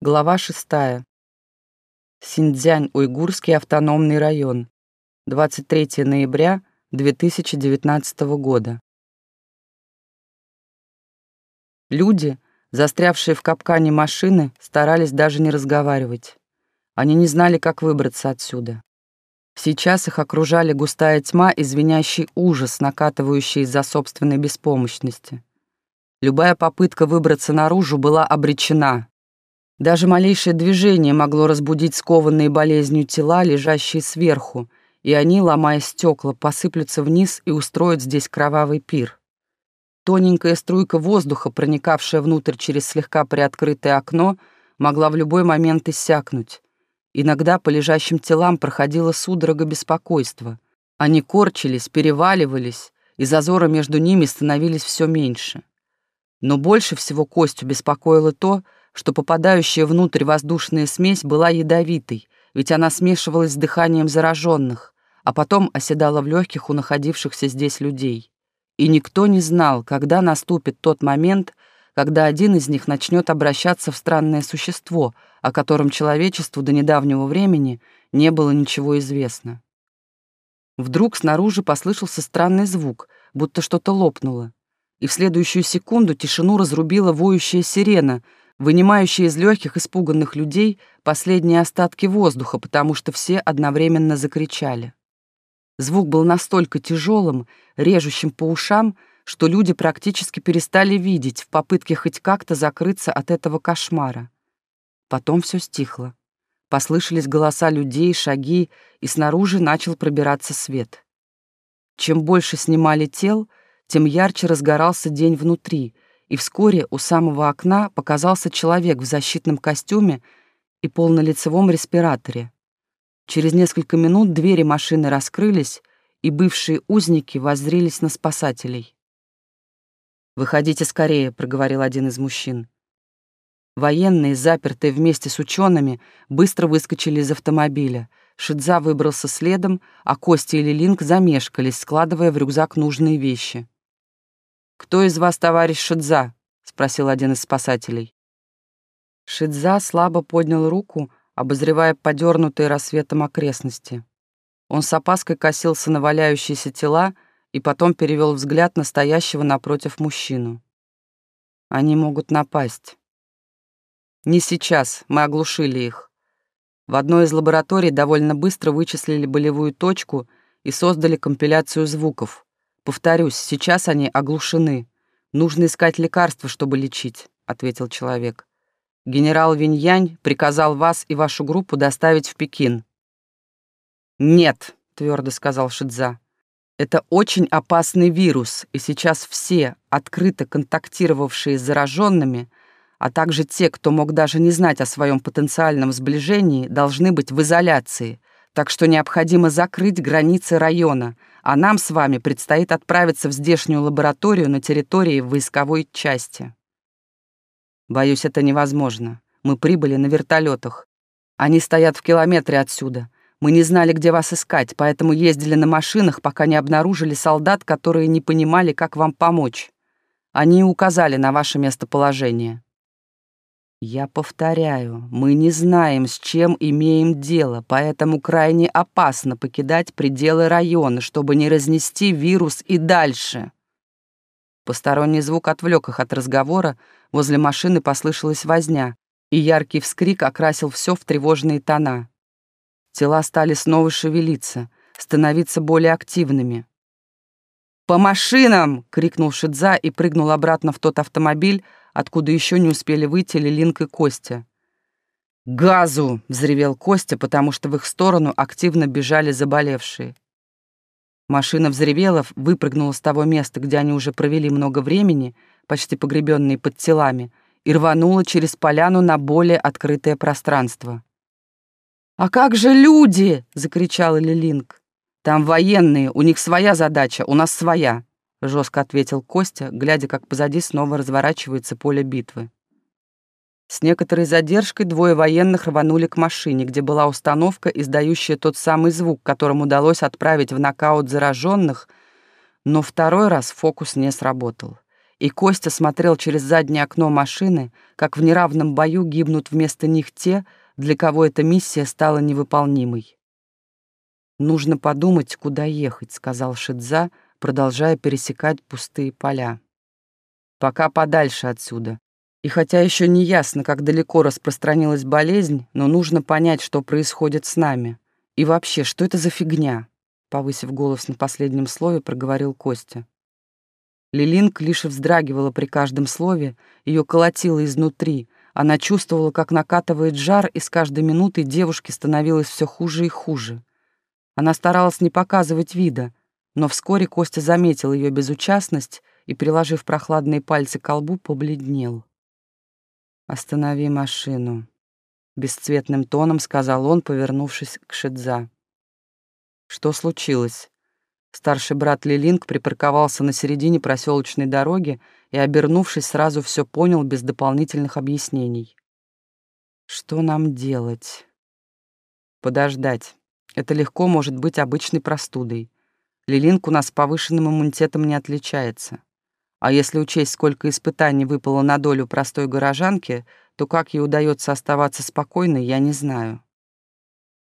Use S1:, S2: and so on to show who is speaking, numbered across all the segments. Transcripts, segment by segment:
S1: Глава 6. Синьцзянь, Уйгурский автономный район. 23 ноября 2019 года. Люди, застрявшие в капкане машины, старались даже не разговаривать. Они не знали, как выбраться отсюда. Сейчас их окружали густая тьма и звенящий ужас, накатывающий из-за собственной беспомощности. Любая попытка выбраться наружу была обречена, даже малейшее движение могло разбудить скованные болезнью тела, лежащие сверху, и они, ломая стекла, посыплются вниз и устроят здесь кровавый пир. Тоненькая струйка воздуха, проникавшая внутрь через слегка приоткрытое окно, могла в любой момент иссякнуть. Иногда по лежащим телам проходила судорога беспокойства. Они корчились, переваливались, и зазоры между ними становились все меньше. Но больше всего Костю беспокоило то, что попадающая внутрь воздушная смесь была ядовитой, ведь она смешивалась с дыханием зараженных, а потом оседала в легких у находившихся здесь людей. И никто не знал, когда наступит тот момент, когда один из них начнет обращаться в странное существо, о котором человечеству до недавнего времени не было ничего известно. Вдруг снаружи послышался странный звук, будто что-то лопнуло, и в следующую секунду тишину разрубила воющая сирена — вынимающая из легких испуганных людей последние остатки воздуха, потому что все одновременно закричали. Звук был настолько тяжелым, режущим по ушам, что люди практически перестали видеть в попытке хоть как-то закрыться от этого кошмара. Потом все стихло. Послышались голоса людей, шаги, и снаружи начал пробираться свет. Чем больше снимали тел, тем ярче разгорался день внутри — и вскоре у самого окна показался человек в защитном костюме и полнолицевом респираторе. Через несколько минут двери машины раскрылись, и бывшие узники воззрелись на спасателей. «Выходите скорее», — проговорил один из мужчин. Военные, запертые вместе с учеными, быстро выскочили из автомобиля. Шидза выбрался следом, а Костя и Лилинг замешкались, складывая в рюкзак нужные вещи. «Кто из вас товарищ Шидза?» — спросил один из спасателей. Шидза слабо поднял руку, обозревая подернутые рассветом окрестности. Он с опаской косился на валяющиеся тела и потом перевел взгляд на стоящего напротив мужчину. Они могут напасть. Не сейчас, мы оглушили их. В одной из лабораторий довольно быстро вычислили болевую точку и создали компиляцию звуков. Повторюсь, сейчас они оглушены. Нужно искать лекарства, чтобы лечить, ответил человек. Генерал Виньянь приказал вас и вашу группу доставить в Пекин. Нет, твердо сказал Шидза. Это очень опасный вирус, и сейчас все, открыто контактировавшие с зараженными, а также те, кто мог даже не знать о своем потенциальном сближении, должны быть в изоляции, так что необходимо закрыть границы района, а нам с вами предстоит отправиться в здешнюю лабораторию на территории войсковой части. Боюсь, это невозможно. Мы прибыли на вертолетах. Они стоят в километре отсюда. Мы не знали, где вас искать, поэтому ездили на машинах, пока не обнаружили солдат, которые не понимали, как вам помочь. Они указали на ваше местоположение. Я повторяю, мы не знаем, с чем имеем дело, поэтому крайне опасно покидать пределы района, чтобы не разнести вирус и дальше. Посторонний звук отвлек их от разговора, возле машины послышалась возня, и яркий вскрик окрасил все в тревожные тона. Тела стали снова шевелиться, становиться более активными. «По машинам!» — крикнул Шидза и прыгнул обратно в тот автомобиль, откуда еще не успели выйти Лилинк и Костя. «Газу!» — взревел Костя, потому что в их сторону активно бежали заболевшие. Машина взревела, выпрыгнула с того места, где они уже провели много времени, почти погребенные под телами, и рванула через поляну на более открытое пространство. «А как же люди?» — закричала Лилинг. «Там военные, у них своя задача, у нас своя. — жестко ответил Костя, глядя, как позади снова разворачивается поле битвы. С некоторой задержкой двое военных рванули к машине, где была установка, издающая тот самый звук, которым удалось отправить в нокаут зараженных, но второй раз фокус не сработал. и Костя смотрел через заднее окно машины, как в неравном бою гибнут вместо них те, для кого эта миссия стала невыполнимой. «Нужно подумать, куда ехать», — сказал Шидза, продолжая пересекать пустые поля. «Пока подальше отсюда. И хотя еще не ясно, как далеко распространилась болезнь, но нужно понять, что происходит с нами. И вообще, что это за фигня?» Повысив голос на последнем слове, проговорил Костя. Лилинг лишь вздрагивала при каждом слове, ее колотило изнутри. Она чувствовала, как накатывает жар, и с каждой минутой девушке становилось все хуже и хуже. Она старалась не показывать вида, но вскоре Костя заметил ее безучастность и, приложив прохладные пальцы к колбу, побледнел. «Останови машину», — бесцветным тоном сказал он, повернувшись к Шидза. «Что случилось?» Старший брат Лилинг припарковался на середине проселочной дороги и, обернувшись, сразу все понял без дополнительных объяснений. «Что нам делать?» «Подождать. Это легко может быть обычной простудой. Лилинг у нас повышенным иммунитетом не отличается. А если учесть, сколько испытаний выпало на долю простой горожанки, то как ей удается оставаться спокойной, я не знаю.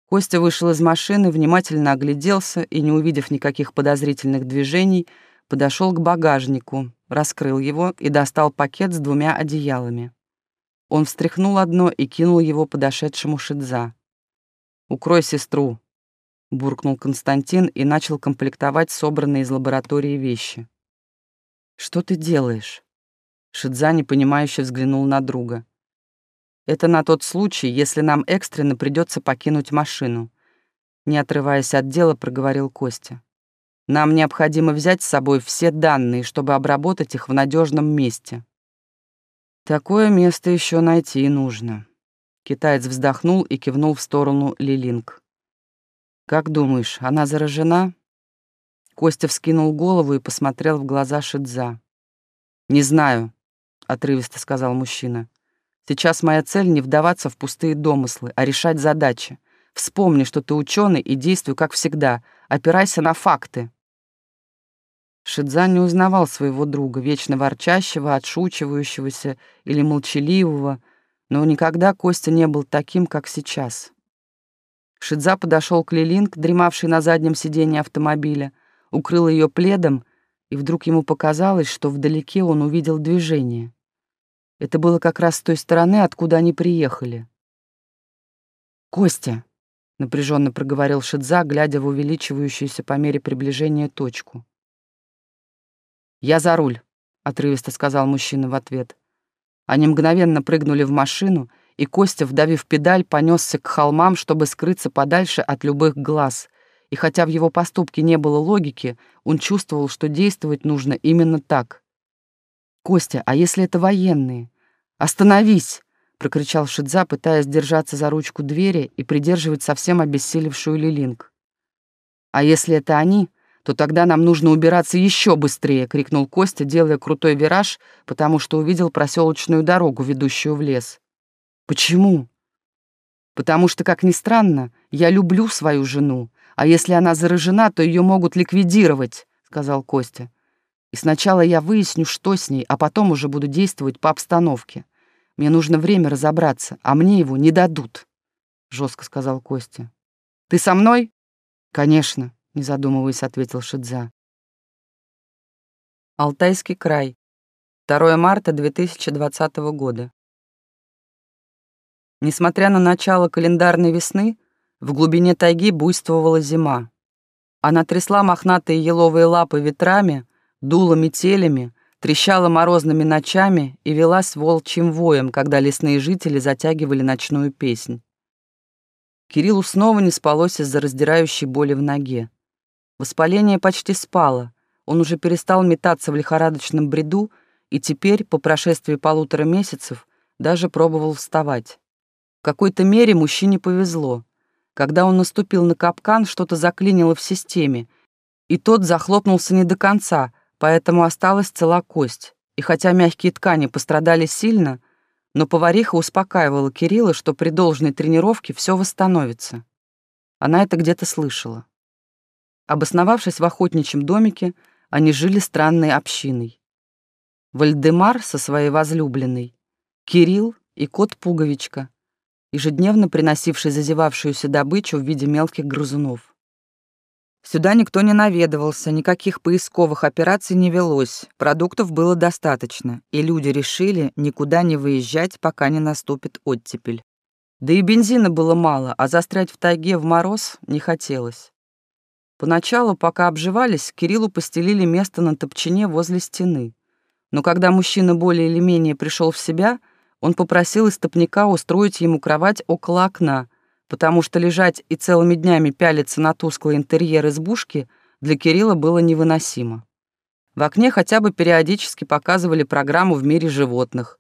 S1: Костя вышел из машины, внимательно огляделся и, не увидев никаких подозрительных движений, подошел к багажнику, раскрыл его и достал пакет с двумя одеялами. Он встряхнул одно и кинул его подошедшему Шидза. «Укрой сестру», — буркнул Константин и начал комплектовать собранные из лаборатории вещи. «Что ты делаешь?» Шидза непонимающе взглянул на друга. «Это на тот случай, если нам экстренно придется покинуть машину», не отрываясь от дела, проговорил Костя. «Нам необходимо взять с собой все данные, чтобы обработать их в надежном месте». «Такое место еще найти нужно». Китаец вздохнул и кивнул в сторону Лилинг. «Как думаешь, она заражена?» Костя вскинул голову и посмотрел в глаза Шидза. «Не знаю», — отрывисто сказал мужчина. «Сейчас моя цель не вдаваться в пустые домыслы, а решать задачи. Вспомни, что ты ученый, и действуй как всегда. Опирайся на факты». Шидза не узнавал своего друга, вечно ворчащего, отшучивающегося или молчаливого, но никогда Костя не был таким, как сейчас. Шидза подошел к Лилинг, дремавшей на заднем сиденье автомобиля, укрыл ее пледом, и вдруг ему показалось, что вдалеке он увидел движение. Это было как раз с той стороны, откуда они приехали. «Костя!» — напряженно проговорил Шидза, глядя в увеличивающуюся по мере приближения точку. «Я за руль», — отрывисто сказал мужчина в ответ. Они мгновенно прыгнули в машину и Костя, вдавив педаль, понесся к холмам, чтобы скрыться подальше от любых глаз. И хотя в его поступке не было логики, он чувствовал, что действовать нужно именно так. «Костя, а если это военные? Остановись!» — прокричал Шидза, пытаясь держаться за ручку двери и придерживать совсем обессилевшую Лилинг. «А если это они, то тогда нам нужно убираться еще быстрее!» — крикнул Костя, делая крутой вираж, потому что увидел проселочную дорогу, ведущую в лес. Почему? Потому что, как ни странно, я люблю свою жену, а если она заражена, то ее могут ликвидировать, сказал Костя. И сначала я выясню, что с ней, а потом уже буду действовать по обстановке. Мне нужно время разобраться, а мне его не дадут, жестко сказал Костя. Ты со мной? Конечно, не задумываясь, ответил Шидза. Алтайский край. 2 марта 2020 года. Несмотря на начало календарной весны, в глубине тайги буйствовала зима. Она трясла мохнатые еловые лапы ветрами, дула метелями, трещала морозными ночами и велась волчьим воем, когда лесные жители затягивали ночную песнь. Кириллу снова не спалось из-за раздирающей боли в ноге. Воспаление почти спало, он уже перестал метаться в лихорадочном бреду и теперь, по прошествии полутора месяцев, даже пробовал вставать. В какой-то мере мужчине повезло. Когда он наступил на капкан, что-то заклинило в системе, и тот захлопнулся не до конца, поэтому осталась цела кость. И хотя мягкие ткани пострадали сильно, но повариха успокаивала Кирилла, что при должной тренировке все восстановится. Она это где-то слышала. Обосновавшись в охотничьем домике, они жили странной общиной. Вальдемар со своей возлюбленной, Кирилл и кот-пуговичка, ежедневно приносивший зазевавшуюся добычу в виде мелких грызунов. Сюда никто не наведывался, никаких поисковых операций не велось, продуктов было достаточно, и люди решили никуда не выезжать, пока не наступит оттепель. Да и бензина было мало, а застрять в тайге в мороз не хотелось. Поначалу, пока обживались, Кириллу постелили место на топчине возле стены. Но когда мужчина более или менее пришел в себя, он попросил истопника устроить ему кровать около окна, потому что лежать и целыми днями пялиться на тусклый интерьер избушки для Кирилла было невыносимо. В окне хотя бы периодически показывали программу в мире животных,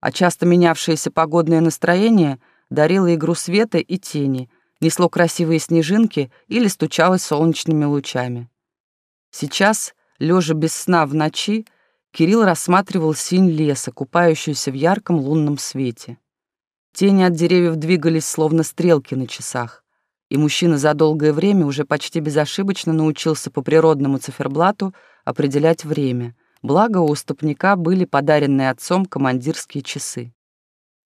S1: а часто менявшееся погодное настроение дарило игру света и тени, несло красивые снежинки или стучалось солнечными лучами. Сейчас, лежа без сна в ночи, Кирилл рассматривал синь леса, купающуюся в ярком лунном свете. Тени от деревьев двигались, словно стрелки на часах, и мужчина за долгое время уже почти безошибочно научился по природному циферблату определять время, благо у уступника были подаренные отцом командирские часы.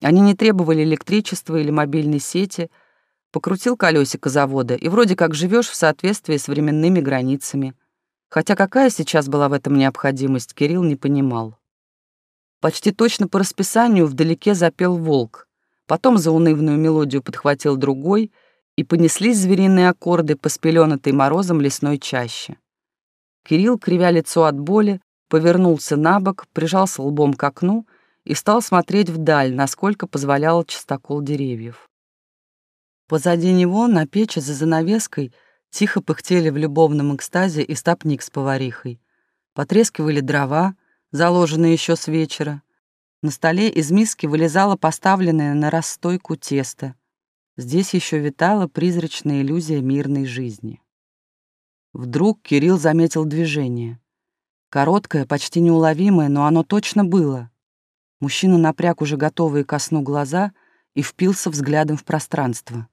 S1: Они не требовали электричества или мобильной сети, покрутил колесико завода, и вроде как живешь в соответствии с временными границами. Хотя какая сейчас была в этом необходимость, Кирилл не понимал. Почти точно по расписанию вдалеке запел волк — Потом заунывную мелодию подхватил другой, и понеслись звериные аккорды по спеленатой морозом лесной чаще. Кирилл, кривя лицо от боли, повернулся на бок, прижался лбом к окну и стал смотреть вдаль, насколько позволял частокол деревьев. Позади него, на печи за занавеской, тихо пыхтели в любовном экстазе и стопник с поварихой. Потрескивали дрова, заложенные еще с вечера, на столе из миски вылезала поставленное на расстойку тесто. Здесь еще витала призрачная иллюзия мирной жизни. Вдруг Кирилл заметил движение. Короткое, почти неуловимое, но оно точно было. Мужчина напряг уже готовые ко сну глаза и впился взглядом в пространство.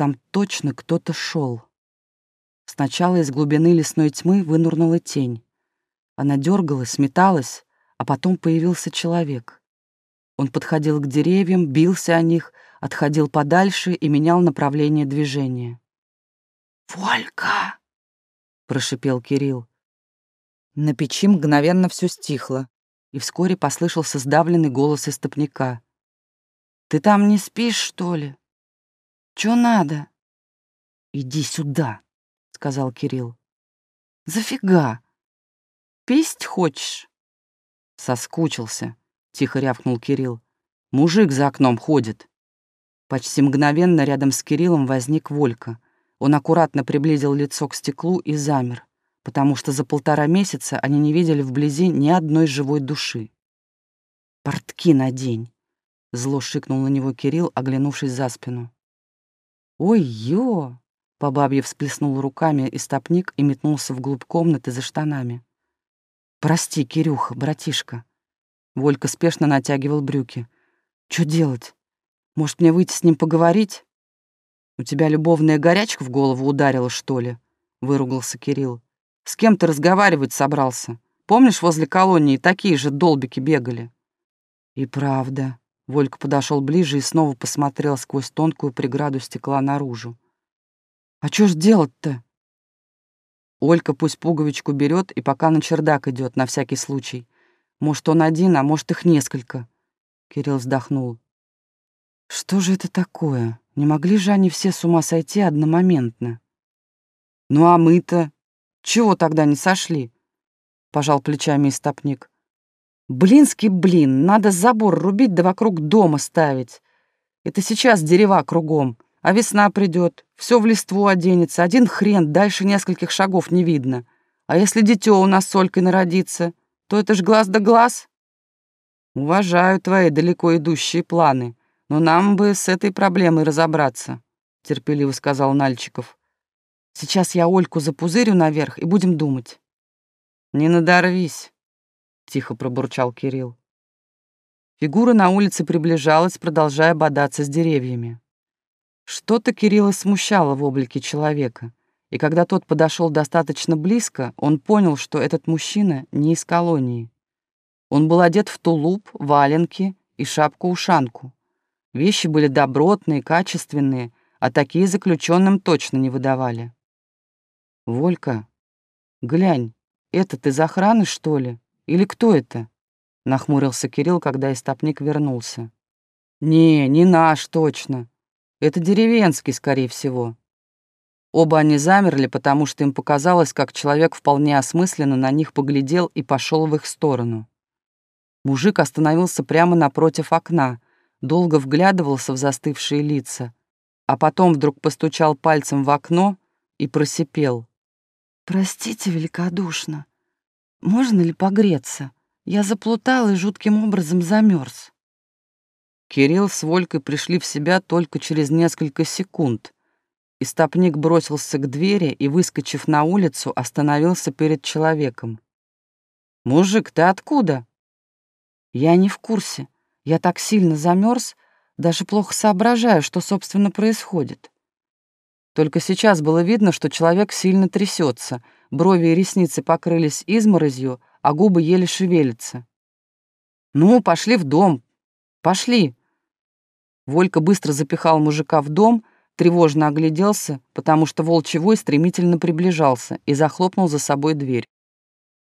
S1: Там точно кто-то шел. Сначала из глубины лесной тьмы вынурнула тень. Она дергалась, металась, а потом появился человек. Он подходил к деревьям, бился о них, отходил подальше и менял направление движения.
S2: «Волька!» — прошипел Кирилл.
S1: На печи мгновенно все стихло, и вскоре послышался сдавленный голос истопника.
S2: «Ты там не спишь, что ли? Чё надо?»
S1: «Иди сюда», — сказал Кирилл.
S2: «Зафига? Писть хочешь?»
S1: Соскучился, тихо рявкнул Кирилл. Мужик за окном ходит. Почти мгновенно рядом с Кириллом возник Волька. Он аккуратно приблизил лицо к стеклу и замер, потому что за полтора месяца они не видели вблизи ни одной живой души. «Портки надень!» — зло шикнул на него Кирилл, оглянувшись за спину. «Ой-ё!» — по бабье всплеснул руками и стопник и метнулся вглубь комнаты за штанами. «Прости, Кирюха, братишка». Волька спешно натягивал брюки. «Чё делать? Может, мне выйти с ним поговорить?» «У тебя любовная горячка в голову ударила, что ли?» — выругался Кирилл. «С кем ты разговаривать собрался? Помнишь, возле колонии такие же долбики бегали?» «И правда». Волька подошел ближе и снова посмотрел сквозь тонкую преграду стекла наружу. «А чё ж делать-то?» Олька пусть пуговичку берет и пока на чердак идет на всякий случай. Может, он один, а может, их несколько. Кирилл вздохнул. Что же это такое? Не могли же они все с ума сойти одномоментно? Ну а мы-то? Чего тогда не сошли? Пожал плечами истопник. Блинский блин, надо забор рубить да вокруг дома ставить. Это сейчас дерева кругом. А весна придет, все в листву оденется, один хрен, дальше нескольких шагов не видно. А если дитё у нас с Олькой народится, то это ж глаз да глаз. Уважаю твои далеко идущие планы, но нам бы с этой проблемой разобраться, терпеливо сказал Нальчиков. Сейчас я Ольку запузырю наверх и будем думать. Не надорвись, тихо пробурчал Кирилл. Фигура на улице приближалась, продолжая бодаться с деревьями. Что-то Кирилла смущало в облике человека, и когда тот подошел достаточно близко, он понял, что этот мужчина не из колонии. Он был одет в тулуп, валенки и шапку-ушанку. Вещи были добротные, качественные, а такие заключенным точно не выдавали. «Волька, глянь, этот из охраны, что ли? Или кто это?» — нахмурился Кирилл, когда истопник вернулся. «Не, не наш точно. Это деревенский, скорее всего». Оба они замерли, потому что им показалось, как человек вполне осмысленно на них поглядел и пошел в их сторону. Мужик остановился прямо напротив окна, долго вглядывался в застывшие лица, а потом вдруг постучал пальцем в окно и просипел.
S2: «Простите великодушно, можно ли погреться? Я заплутал и жутким образом замерз.
S1: Кирилл с Волькой пришли в себя только через несколько секунд. Истопник бросился к двери и, выскочив на улицу, остановился перед человеком. «Мужик, ты откуда?»
S2: «Я не в курсе. Я так сильно замерз, даже плохо соображаю, что, собственно, происходит».
S1: Только сейчас было видно, что человек сильно трясется, брови и ресницы покрылись изморозью, а губы еле шевелятся. «Ну, пошли в дом. Пошли!» Волька быстро запихал мужика в дом, тревожно огляделся, потому что волчий вой стремительно приближался и захлопнул за собой дверь.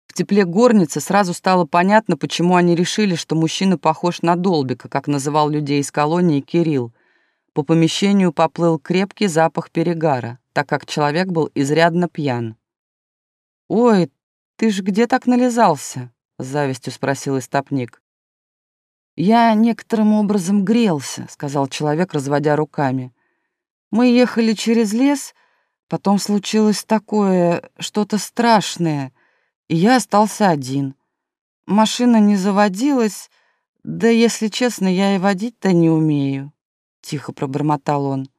S1: В тепле горницы сразу стало понятно, почему они решили, что мужчина похож на Долбика, как называл людей из колонии Кирилл. По помещению поплыл крепкий запах перегара, так как человек был изрядно пьян. «Ой, ты ж где так нализался?» — завистью спросил истопник.
S2: «Я некоторым образом грелся», — сказал человек, разводя руками. «Мы ехали через лес, потом случилось такое, что-то страшное, и я остался один. Машина не заводилась, да, если честно, я и водить-то не умею», — тихо пробормотал он.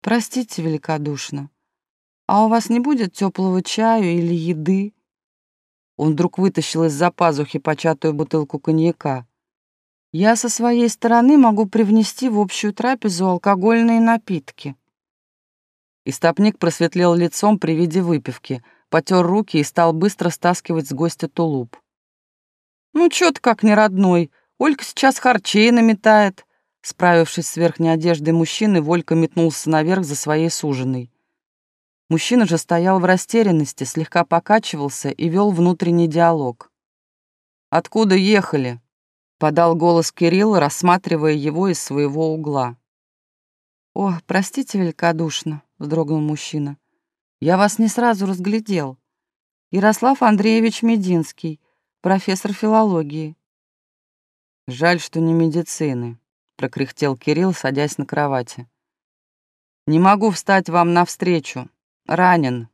S2: «Простите великодушно, а у вас не будет теплого чаю или еды?» Он вдруг вытащил из-за пазухи початую бутылку коньяка. «Я со своей стороны могу привнести в общую трапезу алкогольные напитки».
S1: Истопник просветлел лицом при виде выпивки, потер руки и стал быстро стаскивать с гостя тулуп. «Ну, чё ты как не родной? Олька сейчас харчей наметает». Справившись с верхней одеждой мужчины, Волька метнулся наверх за своей суженой. Мужчина же стоял в растерянности, слегка покачивался и вел внутренний диалог. «Откуда ехали?» — подал голос Кирилл, рассматривая его из своего угла.
S2: «О, простите великодушно», — вздрогнул мужчина. «Я вас не сразу разглядел. Ярослав Андреевич Мединский, профессор филологии».
S1: «Жаль, что не медицины», — прокряхтел Кирилл, садясь на кровати. «Не могу встать вам навстречу. Ранен».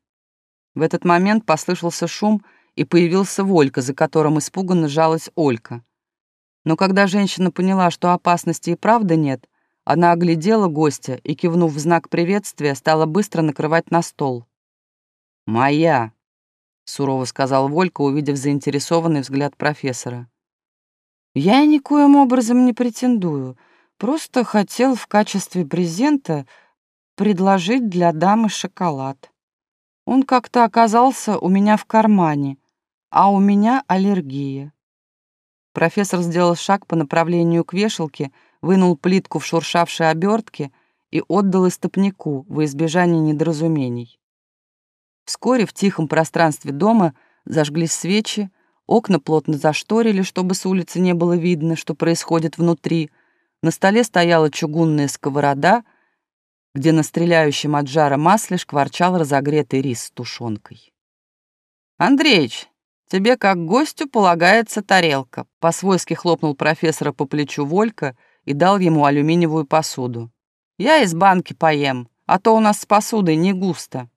S1: В этот момент послышался шум, и появился Волька, за которым испуганно жалась Олька. Но когда женщина поняла, что опасности и правда нет, она оглядела гостя и, кивнув в знак приветствия, стала быстро накрывать на стол. «Моя», — сурово сказал Волька, увидев заинтересованный взгляд профессора.
S2: «Я никоим образом не претендую, просто хотел в качестве презента предложить для дамы шоколад. Он как-то оказался у меня в кармане, а у меня аллергия.
S1: Профессор сделал шаг по направлению к вешалке, вынул плитку в шуршавшей обертке и отдал истопнику во избежание недоразумений. Вскоре в тихом пространстве дома зажглись свечи, окна плотно зашторили, чтобы с улицы не было видно, что происходит внутри. На столе стояла чугунная сковорода — где на стреляющем от жара масле шкварчал разогретый рис с тушенкой. «Андреич, тебе как гостю полагается тарелка», по-свойски хлопнул профессора по плечу Волька и дал ему алюминиевую посуду. «Я из банки поем, а то у нас с посудой не густо».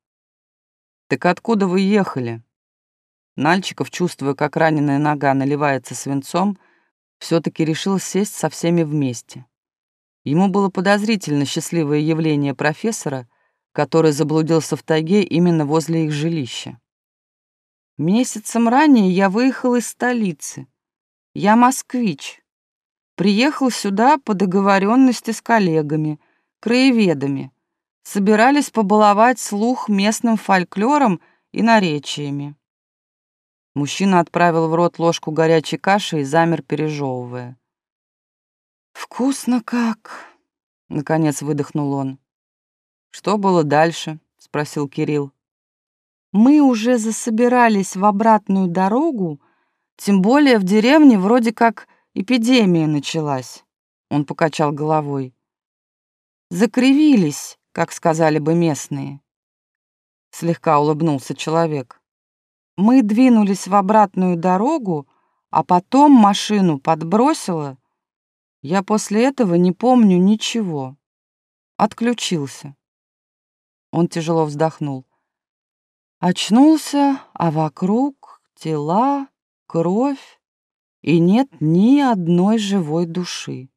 S1: «Так откуда вы ехали?» Нальчиков, чувствуя, как раненая нога наливается свинцом, все таки решил сесть со всеми вместе. Ему было подозрительно счастливое явление профессора, который заблудился в тайге именно возле их жилища. Месяцем ранее я выехал из столицы. Я москвич. Приехал сюда по договоренности с коллегами, краеведами. Собирались побаловать слух местным фольклором и наречиями. Мужчина отправил в рот ложку горячей каши и замер, пережевывая.
S2: «Вкусно как!» — наконец выдохнул он.
S1: «Что было дальше?» — спросил Кирилл.
S2: «Мы уже засобирались в обратную дорогу, тем более в деревне вроде как эпидемия началась», — он покачал головой. «Закривились, как сказали бы местные». Слегка улыбнулся человек. Мы двинулись в обратную дорогу, а потом машину подбросило. Я после этого не помню ничего. Отключился. Он тяжело вздохнул. Очнулся, а вокруг тела, кровь, и нет ни одной живой души.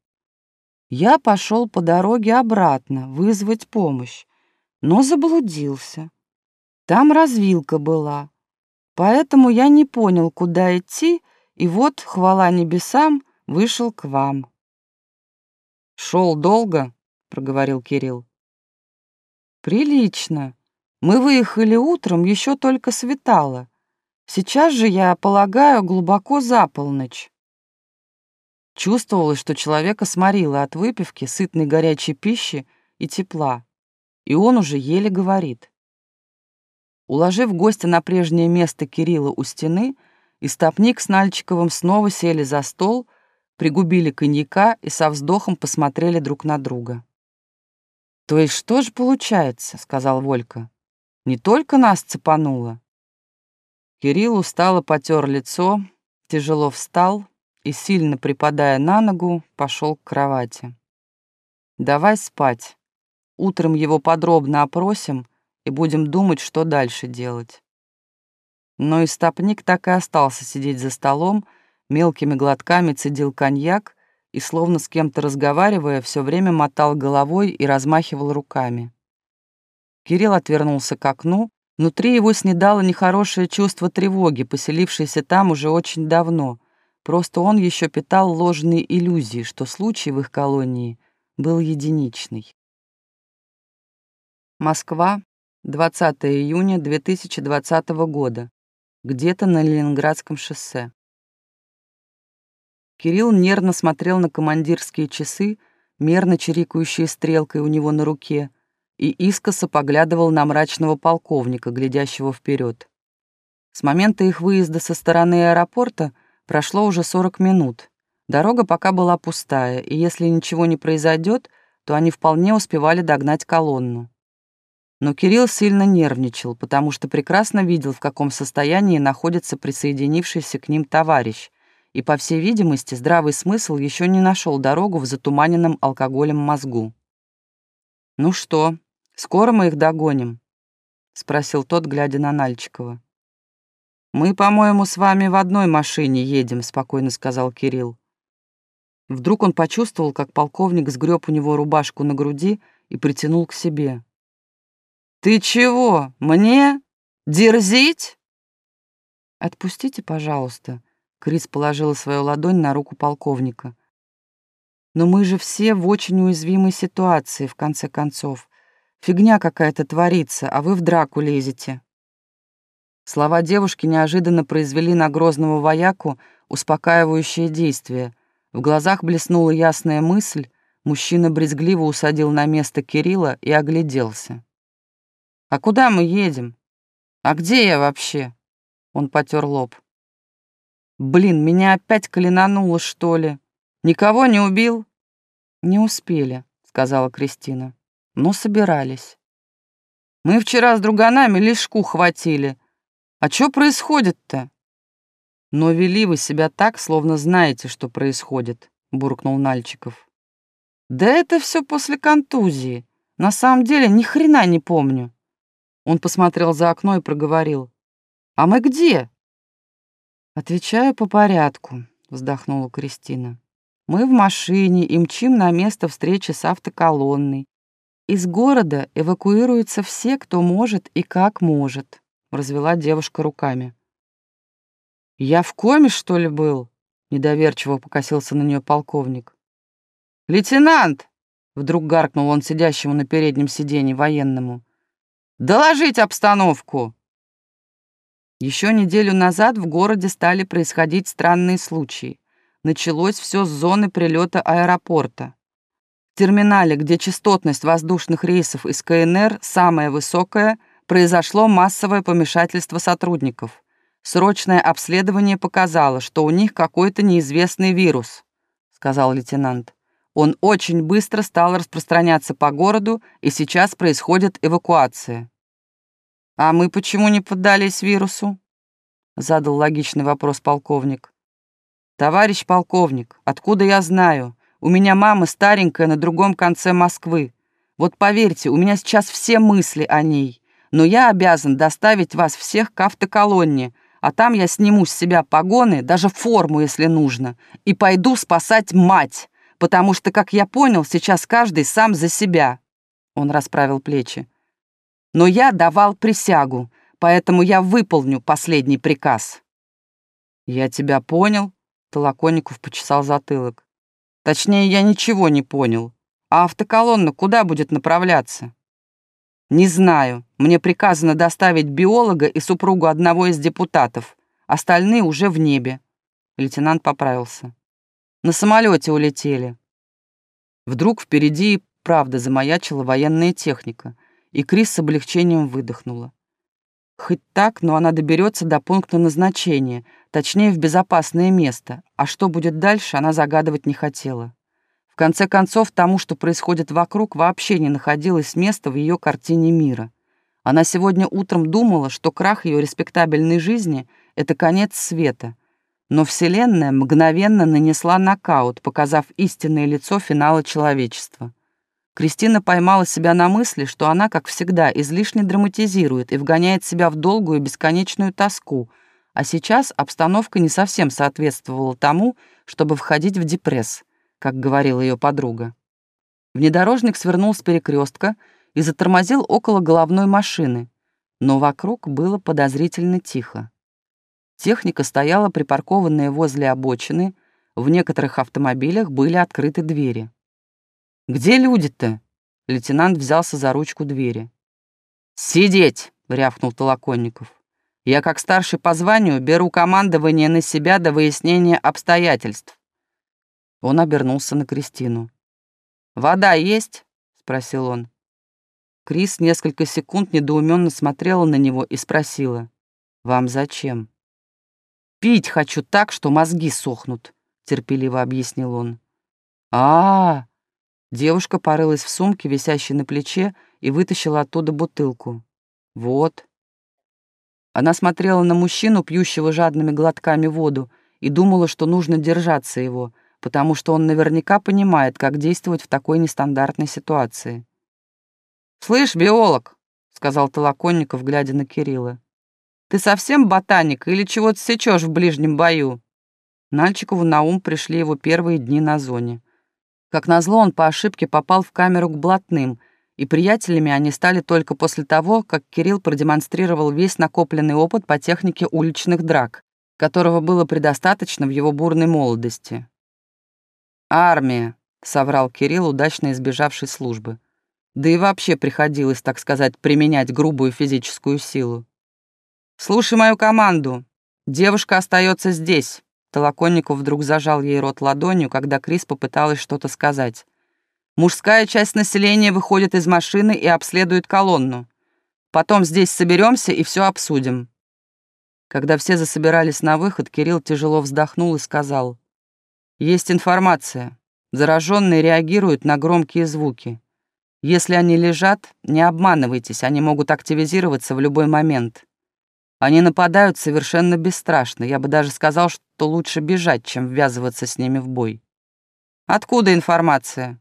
S2: Я пошел по дороге обратно вызвать помощь, но заблудился. Там развилка была. Поэтому я не понял, куда идти, и вот, хвала небесам, вышел к вам.
S1: Шел долго, проговорил Кирилл.
S2: Прилично. Мы выехали утром, еще только светало. Сейчас же, я полагаю, глубоко за полночь.
S1: Чувствовалось, что человека сморило от выпивки, сытной горячей пищи и тепла, и он уже еле говорит. Уложив гостя на прежнее место Кирилла у стены, Истопник с Нальчиковым снова сели за стол, пригубили коньяка и со вздохом посмотрели друг на друга. «То есть что же получается?» — сказал Волька. «Не только нас цепануло». Кирилл устало потер лицо, тяжело встал и, сильно припадая на ногу, пошел к кровати. «Давай спать. Утром его подробно опросим, и будем думать, что дальше делать. Но истопник так и остался сидеть за столом, мелкими глотками цедил коньяк и, словно с кем-то разговаривая, все время мотал головой и размахивал руками. Кирилл отвернулся к окну, внутри его снедало нехорошее чувство тревоги, поселившееся там уже очень давно. Просто он еще питал ложные иллюзии, что случай в их колонии был единичный. Москва, 20 июня 2020 года. Где-то на Ленинградском шоссе. Кирилл нервно смотрел на командирские часы, мерно чирикающие стрелкой у него на руке, и искоса поглядывал на мрачного полковника, глядящего вперед. С момента их выезда со стороны аэропорта прошло уже 40 минут. Дорога пока была пустая, и если ничего не произойдет, то они вполне успевали догнать колонну. Но Кирилл сильно нервничал, потому что прекрасно видел, в каком состоянии находится присоединившийся к ним товарищ, и, по всей видимости, здравый смысл еще не нашел дорогу в затуманенном алкоголем мозгу. «Ну что, скоро мы их догоним?» — спросил тот, глядя на Нальчикова. «Мы, по-моему, с вами в одной машине едем», — спокойно сказал Кирилл. Вдруг он почувствовал, как полковник сгреб у него рубашку на груди и притянул к себе. «Ты чего, мне? Дерзить?» «Отпустите, пожалуйста», — Крис положила свою ладонь на руку полковника. «Но мы же все в очень уязвимой ситуации, в конце концов. Фигня какая-то творится, а вы в драку лезете». Слова девушки неожиданно произвели на грозного вояку успокаивающее действие. В глазах блеснула ясная мысль, мужчина брезгливо усадил на место Кирилла и огляделся. «А куда мы едем? А где я вообще?» Он потер лоб. «Блин, меня опять коленануло, что ли? Никого не убил?» «Не успели», — сказала Кристина. «Но собирались». «Мы вчера с друганами лишку хватили. А что происходит-то?» «Но вели вы себя так, словно знаете, что происходит», — буркнул Нальчиков. «Да это все после контузии. На самом деле ни хрена не помню. Он посмотрел за окно и проговорил. «А мы где?» «Отвечаю по порядку», — вздохнула Кристина. «Мы в машине и мчим на место встречи с автоколонной. Из города эвакуируются все, кто может и как может», — развела девушка руками. «Я в коме, что ли, был?» — недоверчиво покосился на нее полковник. «Лейтенант!» — вдруг гаркнул он сидящему на переднем сиденье военному. Доложить обстановку!» Еще неделю назад в городе стали происходить странные случаи. Началось все с зоны прилета аэропорта. В терминале, где частотность воздушных рейсов из КНР самая высокая, произошло массовое помешательство сотрудников. Срочное обследование показало, что у них какой-то неизвестный вирус, сказал лейтенант. Он очень быстро стал распространяться по городу, и сейчас происходит эвакуация. «А мы почему не поддались вирусу?» — задал логичный вопрос полковник. «Товарищ полковник, откуда я знаю? У меня мама старенькая на другом конце Москвы. Вот поверьте, у меня сейчас все мысли о ней. Но я обязан доставить вас всех к автоколонне, а там я сниму с себя погоны, даже форму, если нужно, и пойду спасать мать, потому что, как я понял, сейчас каждый сам за себя». Он расправил плечи. Но я давал присягу, поэтому я выполню последний приказ». «Я тебя понял», — Толоконников почесал затылок. «Точнее, я ничего не понял. А автоколонна куда будет направляться?» «Не знаю. Мне приказано доставить биолога и супругу одного из депутатов. Остальные уже в небе». Лейтенант поправился. «На самолете улетели». Вдруг впереди правда замаячила военная техника и Крис с облегчением выдохнула. Хоть так, но она доберется до пункта назначения, точнее, в безопасное место, а что будет дальше, она загадывать не хотела. В конце концов, тому, что происходит вокруг, вообще не находилось места в ее картине мира. Она сегодня утром думала, что крах ее респектабельной жизни — это конец света. Но Вселенная мгновенно нанесла нокаут, показав истинное лицо финала человечества — Кристина поймала себя на мысли, что она, как всегда, излишне драматизирует и вгоняет себя в долгую бесконечную тоску, а сейчас обстановка не совсем соответствовала тому, чтобы входить в депресс, как говорила ее подруга. Внедорожник свернул с перекрестка и затормозил около головной машины, но вокруг было подозрительно тихо. Техника стояла припаркованная возле обочины, в некоторых автомобилях были открыты двери. «Где люди-то?» Лейтенант взялся за ручку двери. «Сидеть!» — рявкнул Толоконников. «Я, как старший по званию, беру командование на себя до выяснения обстоятельств». Он обернулся на Кристину. «Вода есть?» — спросил он. Крис несколько секунд недоуменно смотрела на него и спросила. «Вам зачем?» «Пить хочу так, что мозги сохнут», — терпеливо объяснил он. «А, -а, -а Девушка порылась в сумке, висящей на плече, и вытащила оттуда бутылку. «Вот». Она смотрела на мужчину, пьющего жадными глотками воду, и думала, что нужно держаться его, потому что он наверняка понимает, как действовать в такой нестандартной ситуации. «Слышь, биолог», — сказал Толоконников, глядя на Кирилла, «ты совсем ботаник или чего-то сечешь в ближнем бою?» Нальчикову на ум пришли его первые дни на зоне. Как назло, он по ошибке попал в камеру к блатным, и приятелями они стали только после того, как Кирилл продемонстрировал весь накопленный опыт по технике уличных драк, которого было предостаточно в его бурной молодости. «Армия», — соврал Кирилл, удачно избежавший службы. Да и вообще приходилось, так сказать, применять грубую физическую силу. «Слушай мою команду. Девушка остается здесь. Толоконников вдруг зажал ей рот ладонью, когда Крис попыталась что-то сказать. «Мужская часть населения выходит из машины и обследует колонну. Потом здесь соберемся и все обсудим». Когда все засобирались на выход, Кирилл тяжело вздохнул и сказал. «Есть информация. Зараженные реагируют на громкие звуки. Если они лежат, не обманывайтесь, они могут активизироваться в любой момент. Они нападают совершенно бесстрашно. Я бы даже сказал, что лучше бежать, чем ввязываться с ними в бой. Откуда информация?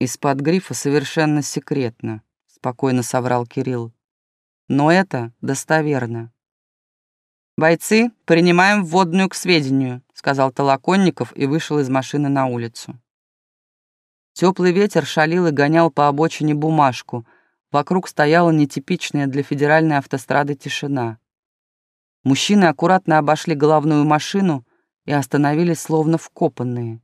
S1: Из-под грифа совершенно секретно, спокойно соврал Кирилл. Но это достоверно. «Бойцы, принимаем вводную к сведению», — сказал Толоконников и вышел из машины на улицу. Теплый ветер шалил и гонял по обочине бумажку — Вокруг стояла нетипичная для федеральной автострады тишина. Мужчины аккуратно обошли головную машину и остановились словно вкопанные,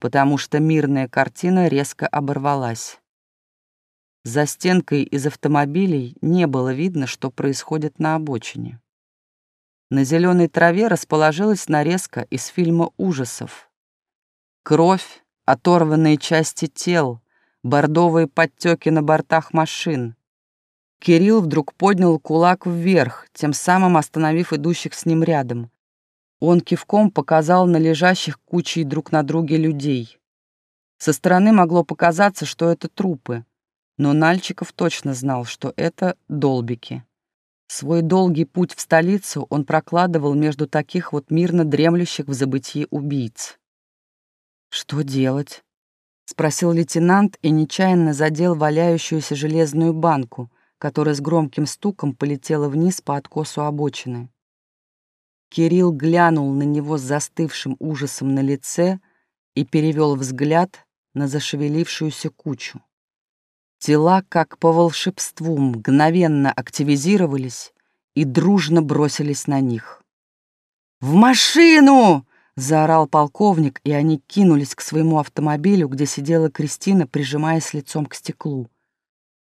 S1: потому что мирная картина резко оборвалась. За стенкой из автомобилей не было видно, что происходит на обочине. На зеленой траве расположилась нарезка из фильма ужасов. Кровь, оторванные части тел, бордовые подтеки на бортах машин. Кирилл вдруг поднял кулак вверх, тем самым остановив идущих с ним рядом. Он кивком показал на лежащих кучей друг на друге людей. Со стороны могло показаться, что это трупы, но Нальчиков точно знал, что это долбики. Свой долгий путь в столицу он прокладывал между таких вот мирно дремлющих в забытии убийц. «Что делать?» — спросил лейтенант и нечаянно задел валяющуюся железную банку, которая с громким стуком полетела вниз по откосу обочины. Кирилл глянул на него с застывшим ужасом на лице и перевел взгляд на зашевелившуюся кучу. Тела, как по волшебству, мгновенно активизировались и дружно бросились на них. «В машину!» — заорал полковник, и они кинулись к своему автомобилю, где сидела Кристина, прижимаясь лицом к стеклу.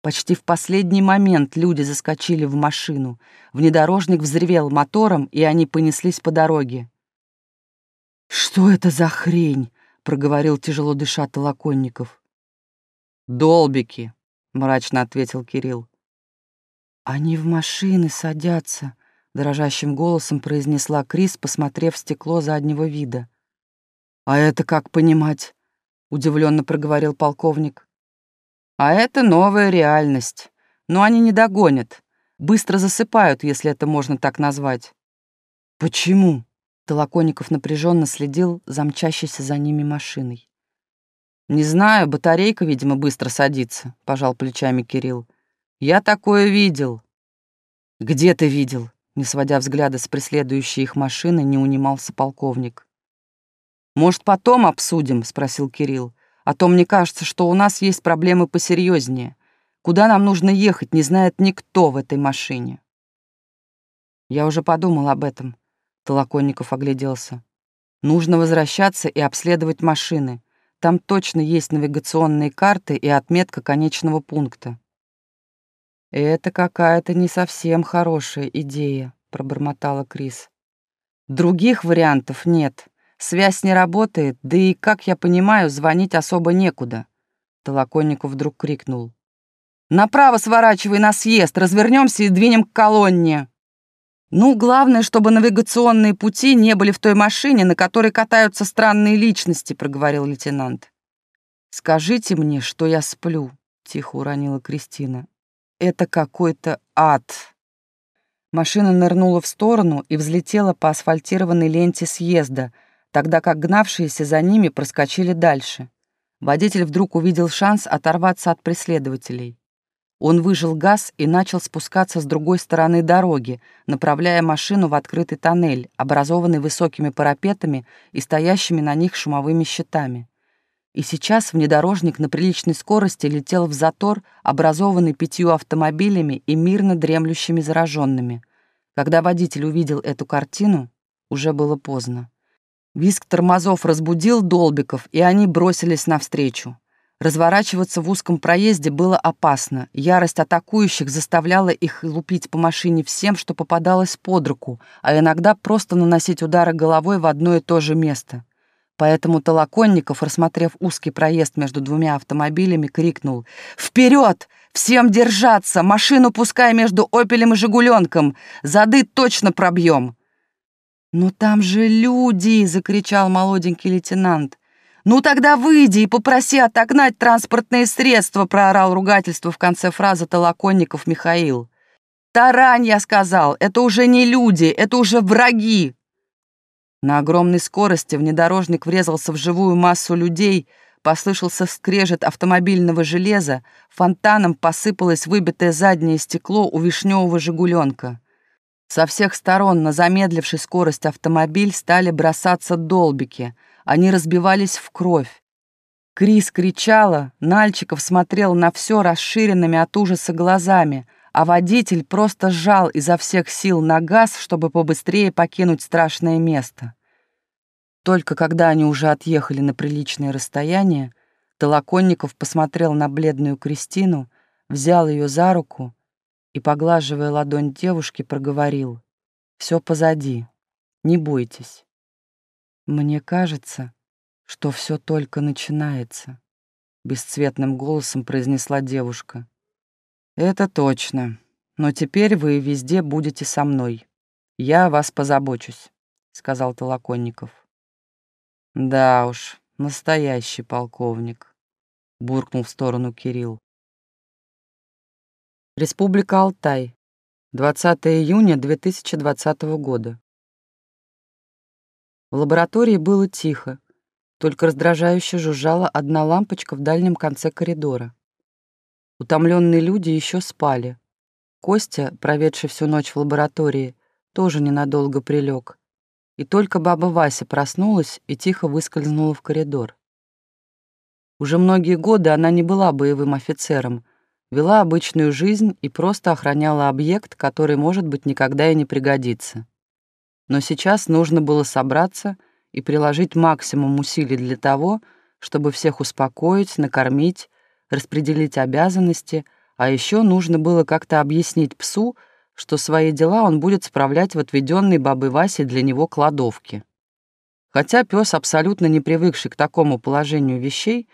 S1: Почти в последний момент люди заскочили в машину. Внедорожник взревел мотором, и они понеслись по дороге. «Что это за хрень?» — проговорил тяжело дыша Толоконников. «Долбики», — мрачно ответил Кирилл. «Они в машины садятся», — дрожащим голосом произнесла Крис, посмотрев в стекло заднего вида. «А это как понимать?» — удивленно проговорил полковник. «А это новая реальность. Но они не догонят. Быстро засыпают, если это можно так назвать». «Почему?» — Толоконников напряженно следил за мчащейся за ними машиной. «Не знаю, батарейка, видимо, быстро садится», — пожал плечами Кирилл. «Я такое видел». «Где ты видел?» Не сводя взгляда с преследующей их машины, не унимался полковник. «Может, потом обсудим?» — спросил Кирилл. «А то мне кажется, что у нас есть проблемы посерьезнее. Куда нам нужно ехать, не знает никто в этой машине». «Я уже подумал об этом», — Толоконников огляделся. «Нужно возвращаться и обследовать машины. Там точно есть навигационные карты и отметка конечного пункта. «Это какая-то не совсем хорошая идея», — пробормотала Крис. «Других вариантов нет. Связь не работает, да и, как я понимаю, звонить особо некуда». Толоконников вдруг крикнул. «Направо сворачивай на съезд, развернемся и двинем к колонне». «Ну, главное, чтобы навигационные пути не были в той машине, на которой катаются странные личности», — проговорил лейтенант. «Скажите мне, что я сплю», — тихо уронила Кристина. «Это какой-то ад». Машина нырнула в сторону и взлетела по асфальтированной ленте съезда, тогда как гнавшиеся за ними проскочили дальше. Водитель вдруг увидел шанс оторваться от преследователей. Он выжил газ и начал спускаться с другой стороны дороги, направляя машину в открытый тоннель, образованный высокими парапетами и стоящими на них шумовыми щитами. И сейчас внедорожник на приличной скорости летел в затор, образованный пятью автомобилями и мирно дремлющими зараженными. Когда водитель увидел эту картину, уже было поздно. Виск тормозов разбудил Долбиков, и они бросились навстречу. Разворачиваться в узком проезде было опасно. Ярость атакующих заставляла их лупить по машине всем, что попадалось под руку, а иногда просто наносить удары головой в одно и то же место. Поэтому Толоконников, рассмотрев узкий проезд между двумя автомобилями, крикнул «Вперед! Всем держаться! Машину пускай между «Опелем» и «Жигуленком»! Зады точно пробьем!» «Но там же люди!» — закричал молоденький лейтенант. «Ну тогда выйди и попроси отогнать транспортные средства», проорал ругательство в конце фразы Толоконников Михаил. «Тарань, я сказал, это уже не люди, это уже враги!» На огромной скорости внедорожник врезался в живую массу людей, послышался скрежет автомобильного железа, фонтаном посыпалось выбитое заднее стекло у вишневого «Жигуленка». Со всех сторон на замедливший скорость автомобиль стали бросаться долбики — они разбивались в кровь. Крис кричала, Нальчиков смотрел на все расширенными от ужаса глазами, а водитель просто сжал изо всех сил на газ, чтобы побыстрее покинуть страшное место. Только когда они уже отъехали на приличное расстояние, Толоконников посмотрел на бледную Кристину, взял ее за руку и, поглаживая ладонь девушки, проговорил. Все позади. Не бойтесь.
S2: Мне кажется, что все только начинается, бесцветным голосом произнесла девушка.
S1: Это точно. Но теперь вы везде будете со мной. Я о вас позабочусь, сказал Толоконников. Да уж, настоящий полковник, буркнул в сторону Кирилл. Республика Алтай. 20 июня 2020 года. В лаборатории было тихо, только раздражающе жужжала одна лампочка в дальнем конце коридора. Утомленные люди еще спали. Костя, проведший всю ночь в лаборатории, тоже ненадолго прилег. И только баба Вася проснулась и тихо выскользнула в коридор. Уже многие годы она не была боевым офицером — вела обычную жизнь и просто охраняла объект, который, может быть, никогда и не пригодится. Но сейчас нужно было собраться и приложить максимум усилий для того, чтобы всех успокоить, накормить, распределить обязанности, а еще нужно было как-то объяснить псу, что свои дела он будет справлять в отведенной бабы Васе для него кладовке. Хотя пес, абсолютно не привыкший к такому положению вещей,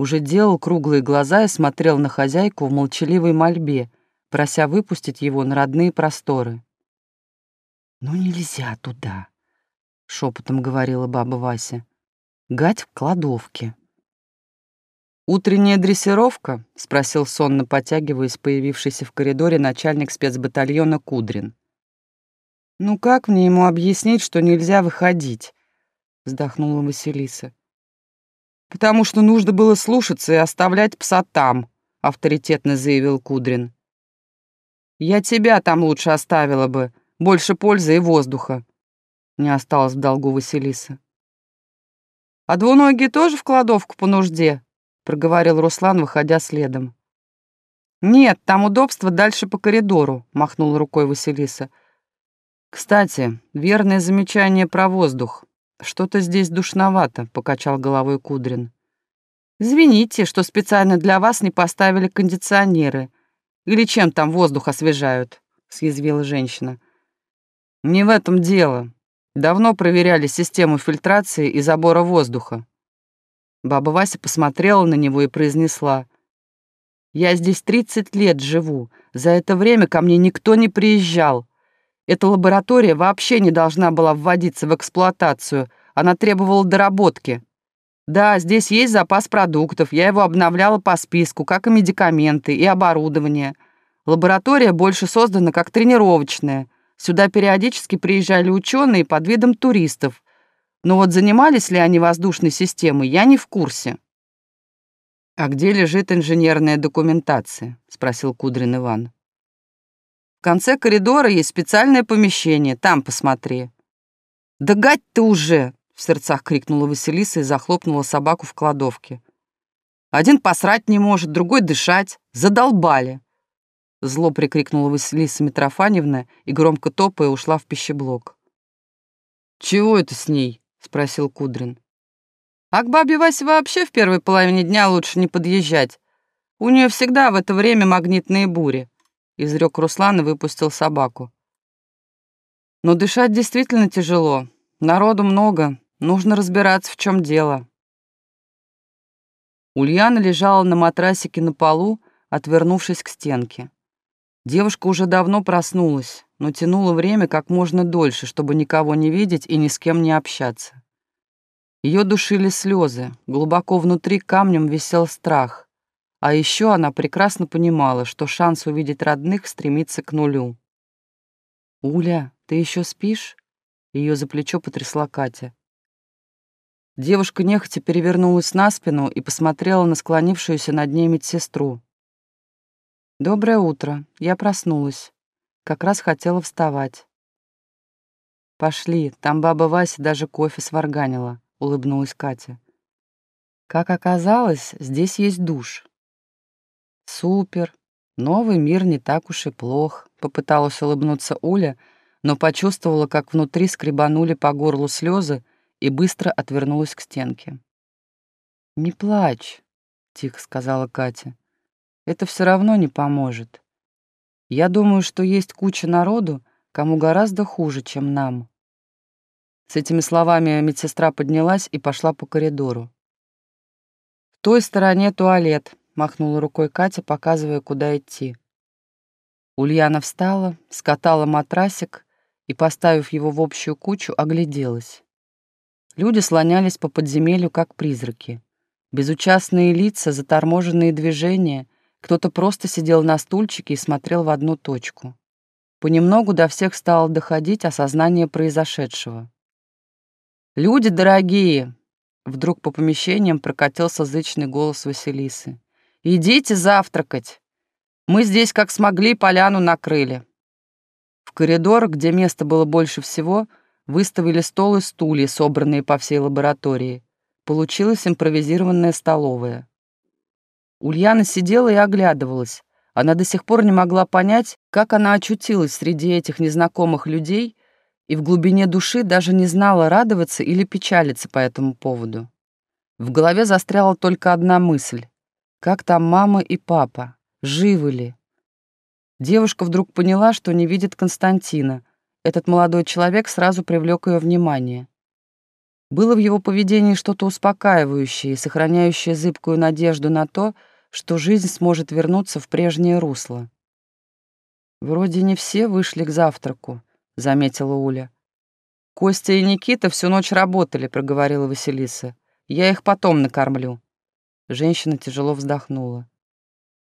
S1: уже делал круглые глаза и смотрел на хозяйку в молчаливой мольбе, прося выпустить его на родные просторы.
S2: «Ну нельзя туда», — шепотом говорила баба Вася. «Гать в кладовке».
S1: «Утренняя дрессировка?» — спросил сонно, потягиваясь, появившийся в коридоре начальник спецбатальона Кудрин. «Ну как мне ему объяснить, что нельзя выходить?» — вздохнула Василиса потому что нужно было слушаться и оставлять пса там», — авторитетно заявил Кудрин. «Я тебя там лучше оставила бы, больше пользы и воздуха», — не осталось в долгу Василиса. «А двуногие тоже в кладовку по нужде?» — проговорил Руслан, выходя следом. «Нет, там удобство дальше по коридору», — махнула рукой Василиса. «Кстати, верное замечание про воздух. «Что-то здесь душновато», — покачал головой Кудрин. «Извините, что специально для вас не поставили кондиционеры. Или чем там воздух освежают?» — съязвила женщина. «Не в этом дело. Давно проверяли систему фильтрации и забора воздуха». Баба Вася посмотрела на него и произнесла. «Я здесь 30 лет живу. За это время ко мне никто не приезжал. Эта лаборатория вообще не должна была вводиться в эксплуатацию, она требовала доработки. Да, здесь есть запас продуктов, я его обновляла по списку, как и медикаменты, и оборудование. Лаборатория больше создана как тренировочная. Сюда периодически приезжали ученые под видом туристов. Но вот занимались ли они воздушной системой, я не в курсе. «А где лежит инженерная документация?» — спросил Кудрин Иван. В конце коридора есть специальное помещение, там посмотри». «Да гать ты уже!» — в сердцах крикнула Василиса и захлопнула собаку в кладовке. «Один посрать не может, другой дышать. Задолбали!» Зло прикрикнула Василиса Митрофаневна и, громко топая, ушла в пищеблок. «Чего это с ней?» — спросил Кудрин. «А к бабе Васе вообще в первой половине дня лучше не подъезжать. У нее всегда в это время магнитные бури изрек Руслан и выпустил собаку. Но дышать действительно тяжело. Народу много, нужно разбираться, в чем дело. Ульяна лежала на матрасике на полу, отвернувшись к стенке. Девушка уже давно проснулась, но тянула время как можно дольше, чтобы никого не видеть и ни с кем не общаться. Ее душили слезы, глубоко внутри камнем висел страх. А еще она прекрасно понимала, что шанс увидеть родных стремится к нулю. «Уля, ты еще спишь?» Ее за плечо потрясла Катя. Девушка нехотя перевернулась на спину и посмотрела на склонившуюся над ней медсестру. «Доброе утро. Я проснулась. Как раз хотела вставать». «Пошли, там баба Вася даже кофе сварганила», — улыбнулась Катя. «Как оказалось, здесь есть душ. «Супер! Новый мир не так уж и плох», — попыталась улыбнуться Уля, но почувствовала, как внутри скребанули по горлу слезы и быстро отвернулась к стенке. «Не плачь», — тихо сказала Катя. «Это все равно не поможет. Я думаю, что есть куча народу, кому гораздо хуже, чем нам. С этими словами медсестра поднялась и пошла по коридору. «В той стороне туалет», — махнула рукой Катя, показывая, куда идти. Ульяна встала, скатала матрасик и, поставив его в общую кучу, огляделась. Люди слонялись по подземелью, как призраки. Безучастные лица, заторможенные движения, кто-то просто сидел на стульчике и смотрел в одну точку. Понемногу до всех стало доходить осознание произошедшего. «Люди дорогие!» Вдруг по помещениям прокатился зычный голос Василисы. «Идите завтракать! Мы здесь как смогли поляну накрыли!» В коридор, где места было больше всего, выставили стол и стулья, собранные по всей лаборатории. Получилась импровизированная столовая. Ульяна сидела и оглядывалась. Она до сих пор не могла понять, как она очутилась среди этих незнакомых людей и в глубине души даже не знала, радоваться или печалиться по этому поводу. В голове застряла только одна мысль. Как там мама и папа? Живы ли? Девушка вдруг поняла, что не видит Константина. Этот молодой человек сразу привлек ее внимание. Было в его поведении что-то успокаивающее и сохраняющее зыбкую надежду на то, что жизнь сможет вернуться в прежнее русло. Вроде не все вышли к завтраку заметила Уля. «Костя и Никита всю ночь работали», — проговорила Василиса. «Я их потом накормлю». Женщина тяжело вздохнула.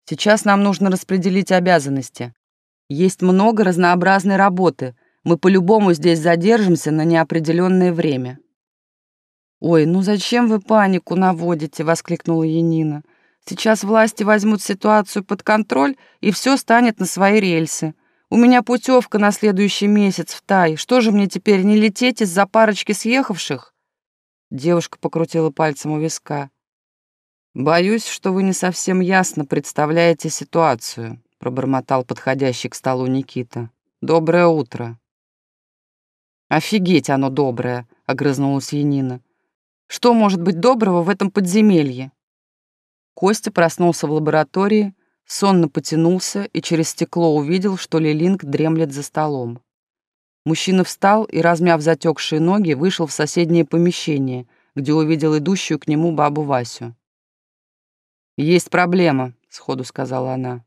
S1: «Сейчас нам нужно распределить обязанности. Есть много разнообразной работы. Мы по-любому здесь задержимся на неопределенное время». «Ой, ну зачем вы панику наводите?» — воскликнула Янина. «Сейчас власти возьмут ситуацию под контроль, и все станет на свои рельсы. У меня путевка на следующий месяц в Тай. Что же мне теперь, не лететь из-за парочки съехавших?» Девушка покрутила пальцем у виска. «Боюсь, что вы не совсем ясно представляете ситуацию», пробормотал подходящий к столу Никита. «Доброе утро». «Офигеть оно доброе», — огрызнулась Янина. «Что может быть доброго в этом подземелье?» Костя проснулся в лаборатории, сонно потянулся и через стекло увидел, что Лилинг дремлет за столом. Мужчина встал и, размяв затекшие ноги, вышел в соседнее помещение, где увидел идущую к нему бабу Васю. «Есть проблема», — сходу сказала она.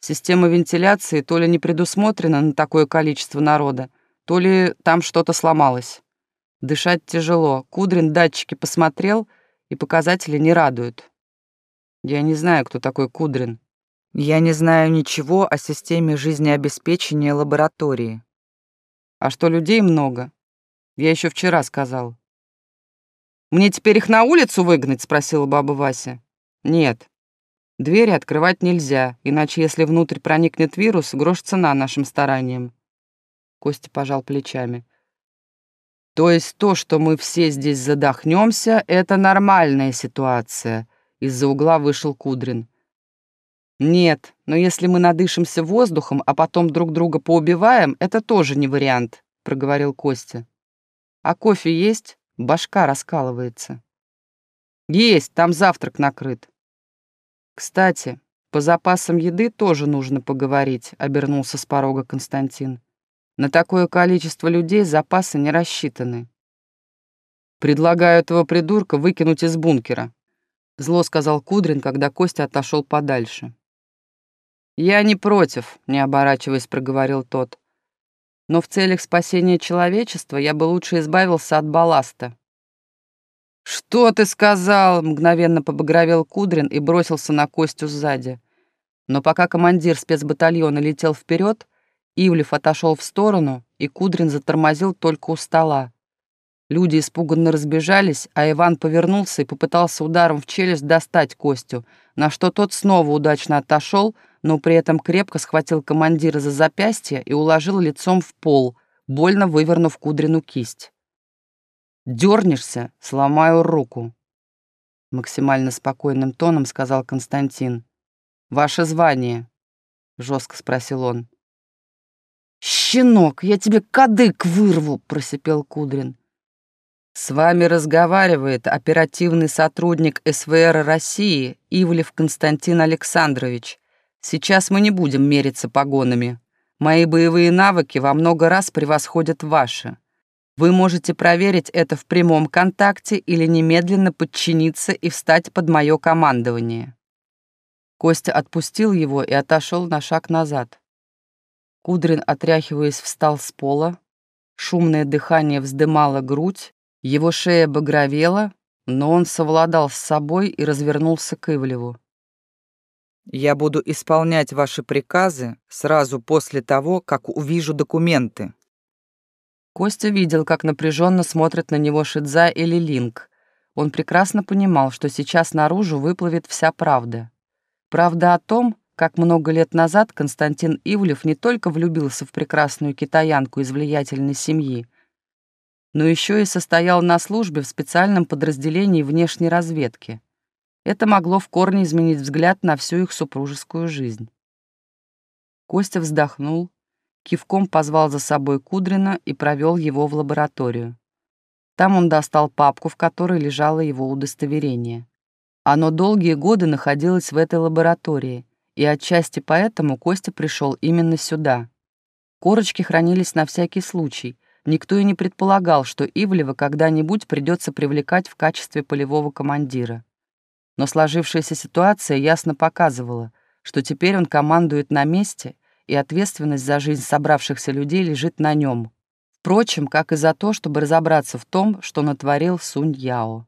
S1: «Система вентиляции то ли не предусмотрена на такое количество народа, то ли там что-то сломалось. Дышать тяжело. Кудрин датчики посмотрел, и показатели не радуют. Я не знаю, кто такой Кудрин, я не знаю ничего о системе жизнеобеспечения лаборатории. А что людей много? Я еще вчера сказал. «Мне теперь их на улицу выгнать?» — спросила баба Вася. «Нет. Двери открывать нельзя, иначе если внутрь проникнет вирус, грош цена нашим стараниям». Костя пожал плечами. «То есть то, что мы все здесь задохнемся, это нормальная ситуация», — из-за угла вышел Кудрин. «Нет, но если мы надышимся воздухом, а потом друг друга поубиваем, это тоже не вариант», — проговорил Костя. «А кофе есть? Башка раскалывается». «Есть, там завтрак накрыт». «Кстати, по запасам еды тоже нужно поговорить», — обернулся с порога Константин. «На такое количество людей запасы не рассчитаны». «Предлагаю этого придурка выкинуть из бункера», — зло сказал Кудрин, когда Костя отошел подальше. «Я не против», — не оборачиваясь, проговорил тот. «Но в целях спасения человечества я бы лучше избавился от балласта». «Что ты сказал?» — мгновенно побагровел Кудрин и бросился на Костю сзади. Но пока командир спецбатальона летел вперед, Ивлев отошел в сторону, и Кудрин затормозил только у стола. Люди испуганно разбежались, а Иван повернулся и попытался ударом в челюсть достать Костю, на что тот снова удачно отошел, но при этом крепко схватил командира за запястье и уложил лицом в пол, больно вывернув Кудрину кисть. «Дернешься, сломаю руку», — максимально спокойным тоном сказал Константин. «Ваше звание?» — жестко спросил он. «Щенок, я тебе кадык вырву!» — просипел Кудрин. «С вами разговаривает оперативный сотрудник СВР России Ивлев Константин Александрович», Сейчас мы не будем мериться погонами. Мои боевые навыки во много раз превосходят ваши. Вы можете проверить это в прямом контакте или немедленно подчиниться и встать под мое командование». Костя отпустил его и отошел на шаг назад. Кудрин, отряхиваясь, встал с пола. Шумное дыхание вздымало грудь, его шея багровела, но он совладал с собой и развернулся к Ивлеву.
S3: «Я буду исполнять ваши приказы сразу после того, как увижу документы».
S1: Костя видел, как напряженно смотрят на него Шидза или Линк. Он прекрасно понимал, что сейчас наружу выплывет вся правда. Правда о том, как много лет назад Константин Ивлев не только влюбился в прекрасную китаянку из влиятельной семьи, но еще и состоял на службе в специальном подразделении внешней разведки. Это могло в корне изменить взгляд на всю их супружескую жизнь. Костя вздохнул, кивком позвал за собой Кудрина и провел его в лабораторию. Там он достал папку, в которой лежало его удостоверение. Оно долгие годы находилось в этой лаборатории — и отчасти поэтому Костя пришел именно сюда. Корочки хранились на всякий случай. Никто и не предполагал, что Ивлева когда-нибудь придется привлекать в качестве полевого командира. Но сложившаяся ситуация ясно показывала, что теперь он командует на месте, и ответственность за жизнь собравшихся людей лежит на нем. Впрочем, как и за то, чтобы разобраться в том, что натворил Сунь Яо.